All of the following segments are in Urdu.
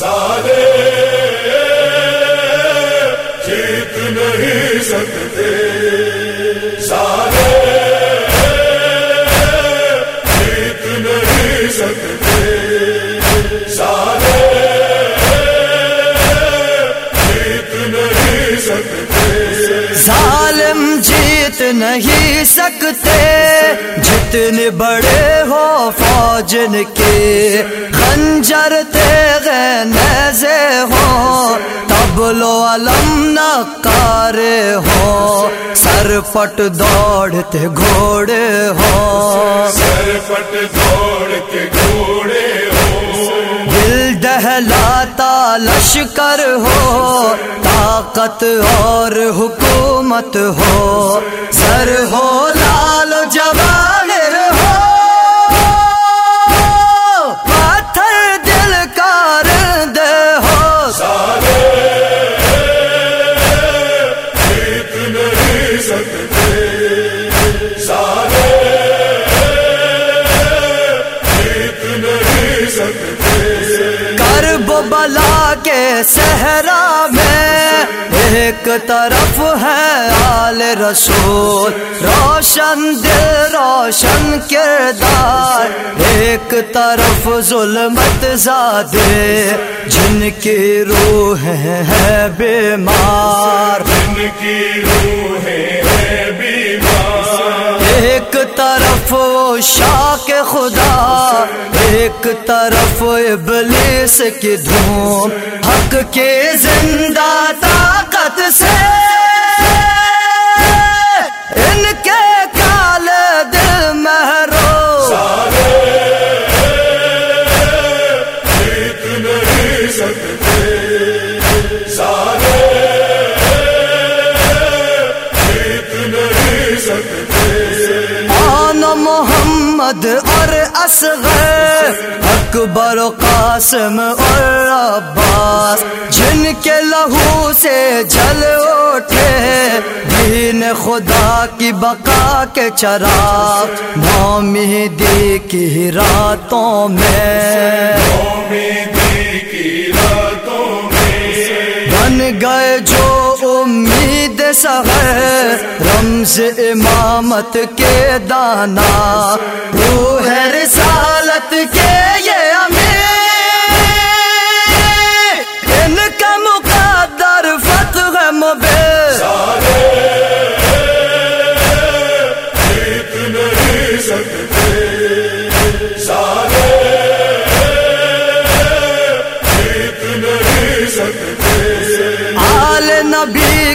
سارے جتنے بڑے ہو فوجن کے خنجر تیغ نیزے ہو تب لو علم نکار ہو سر پٹ دوڑتے گھوڑے ہو سر پٹ دوڑ کے گھوڑے ہو دل دہلاتا لشکر ہو طاقت اور حکومت ہو۔ سر ہو لال جواہر کے صحرا میں ایک طرف ہے آل رسول، روشن دل، روشن کردار۔ ایک طرف ظلمت زادے، جن کی روح ہے بیمار ان کی روحیں ہیں بیمار ایک طرف وہ شاک خدا، ایک طرف ابلیس کی دھوم حق کے زندہ طاقت سے ان کے کالے دل محرو سارے محمد اور اصغر اکبر و قاسم اور عباس۔ جن کے لہو سے جل اٹھے دین خدا کی بقا کے میں۔ امیدی کی راتوں میں۔ بن گئے جو امید سہر، رمز امامت کے دانا، روح رسالت کے یہ امیر۔ ان کا مقدر فتح مبین سارے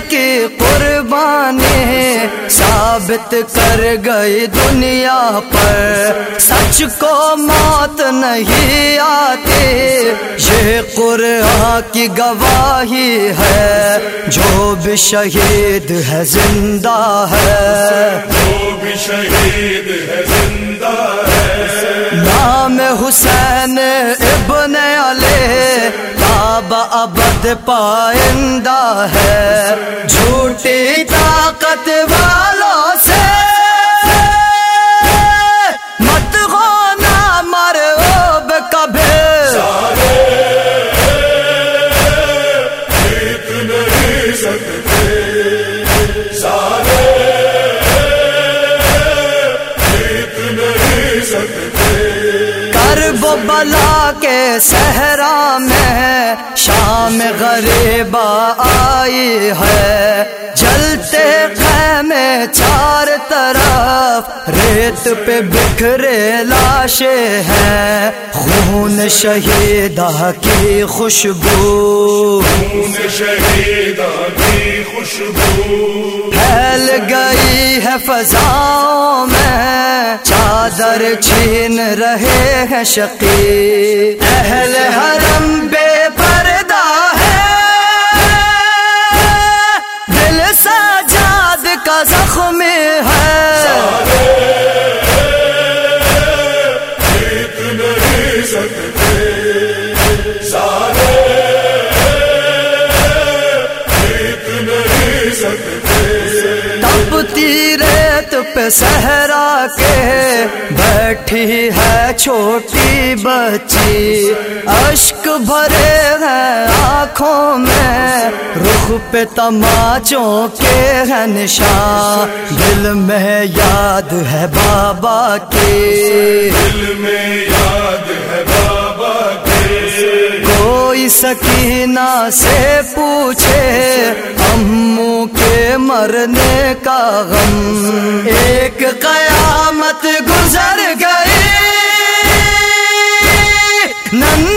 کی قربانی ثابت کر گئی دنیا پر۔ سچ کو موت نہیں آتی یہ قرآن کی گواہی ہے۔ جو بھی شہید ہے زندہ ہے۔ جو بھی شہید ہے زندہ ہے۔ نام حسین ابد پائندہ ہے۔ صحرا میں شام غریب آئی ہے۔ جلتے خیمے چار طرف، ریت پہ بکھرے لاشیں ہیں۔ خون شہیدہ کی خوشبو۔ خون شہیداں کی خوشبو۔ پھیل گئی ہے فضاؤں میں، چادر چھین رہے ہیں شقی۔ اہل حرم بے پردہ ہے دل سجاد کا زخم ہے۔ جیت ریت پہ صحرا کے بیٹھی ہے چھوٹی بچی۔ اشک بھرے ہیں آنکھوں میں۔ رخ پہ تماچوں کے ہے نشان۔ دل میں یاد ہے بابا کی۔ دل میں یاد ہے بابا کوئی سکینہ سے پوچھے اموں کے مرنے کا غم۔ ایک قیامت گزر گئی نند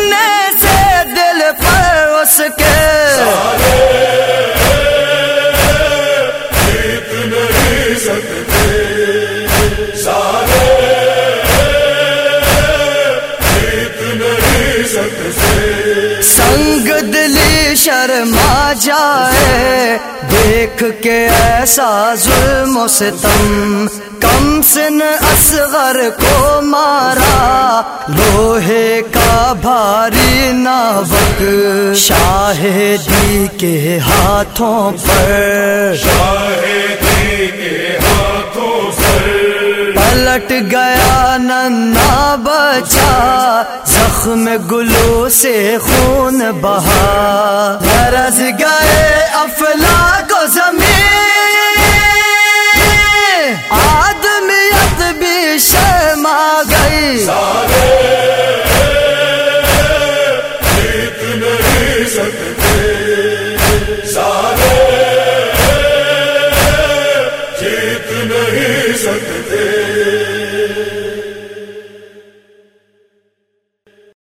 شرما جائے۔ دیکھ کے ایسا ظلم و ستم۔ کم سن اصغر کو مارا۔ لوہے کا بھاری ناوک۔ شاہدی کے ہاتھوں پر۔ شاہدی کٹ گیا ننا بچا۔ زخم گلو سے خون بہا۔ غرض گئے افلا کو زمین۔ آدمیت بھی شرما گئی۔ سارے نہیں سکتے۔